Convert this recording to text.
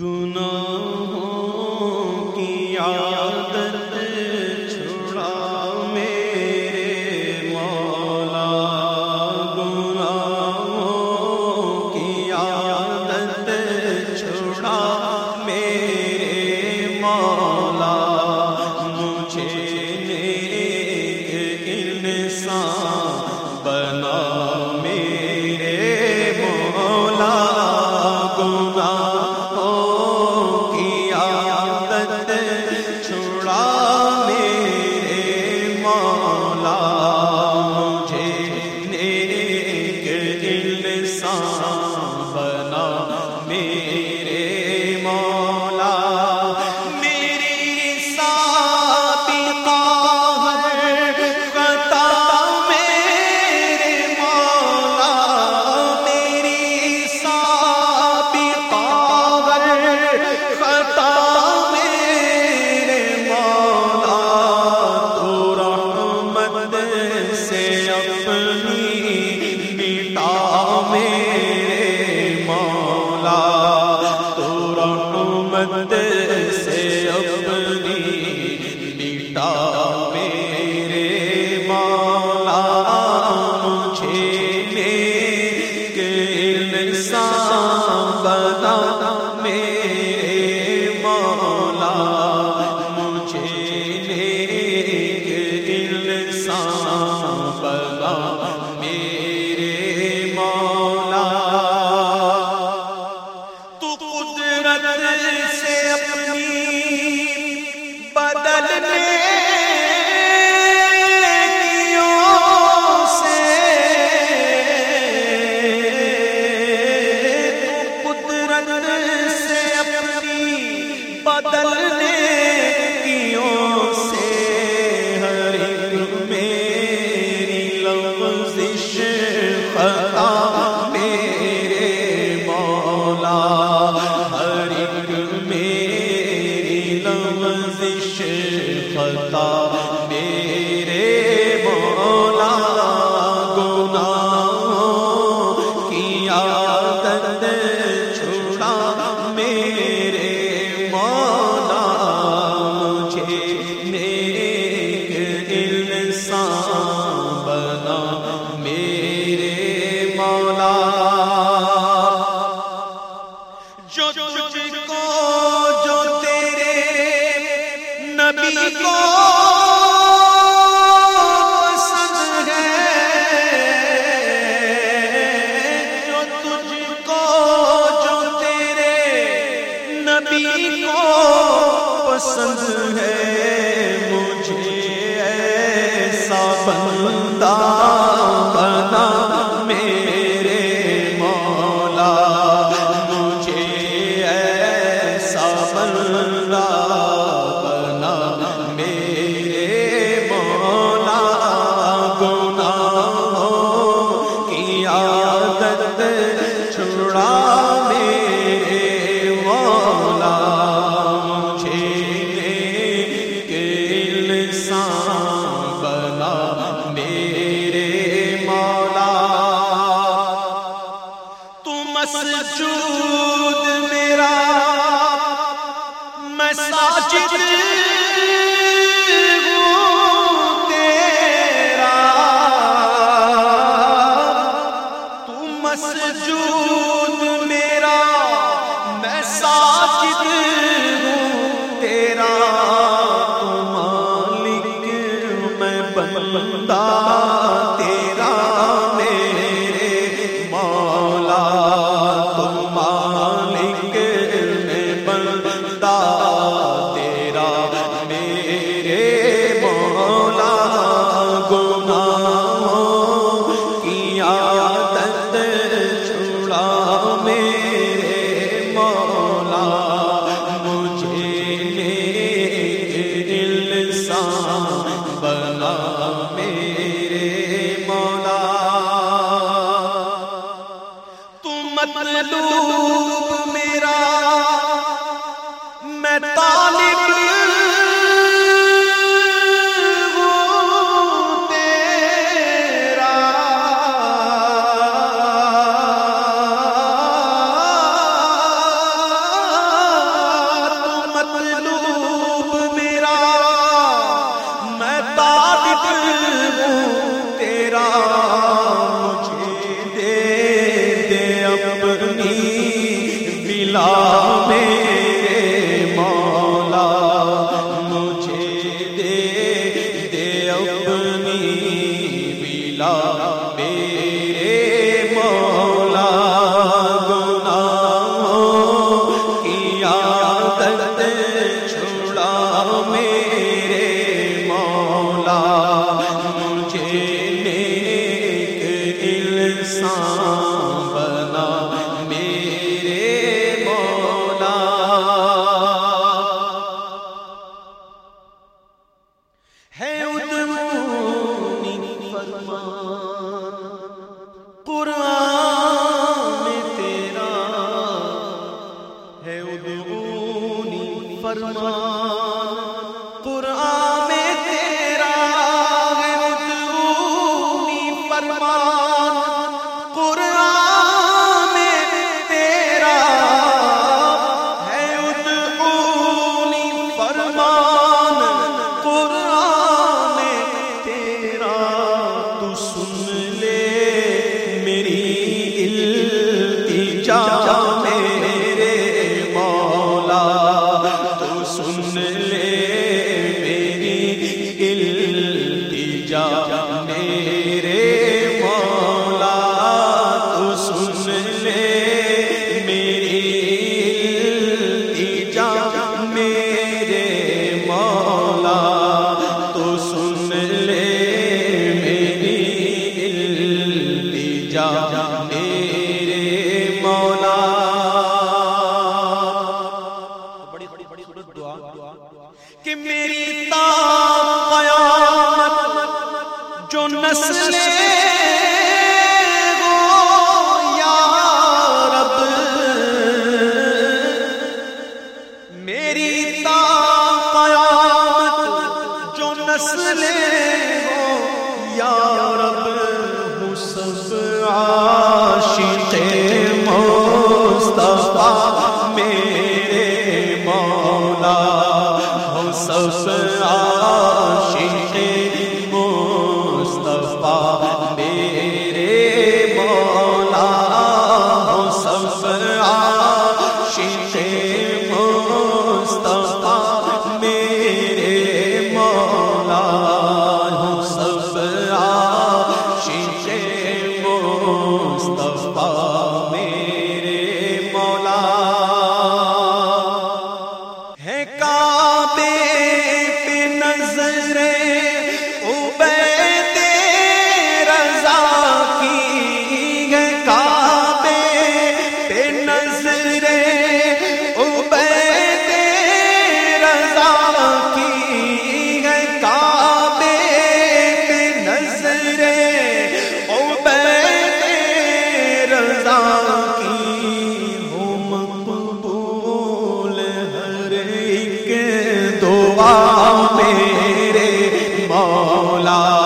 گناہوں کی عادت اپنی مٹا میں بدلنے کیوں سے ہر میری لفظش خطا میرے مولا ہر میری لفظش خطا میرے درد چھڑا میرے مولا مجھے کے لسان میرے مولا۔ تو میرا مساجد تیرا مالک میں بندہ بنا میرے مولا۔ تم مطلوب میرا میں طالب فرمان قرآن میں تیرا مدعونی فرمان قرآن میں تیرا ہے ادعونی فرمان۔ جاؤ کعبے اللہ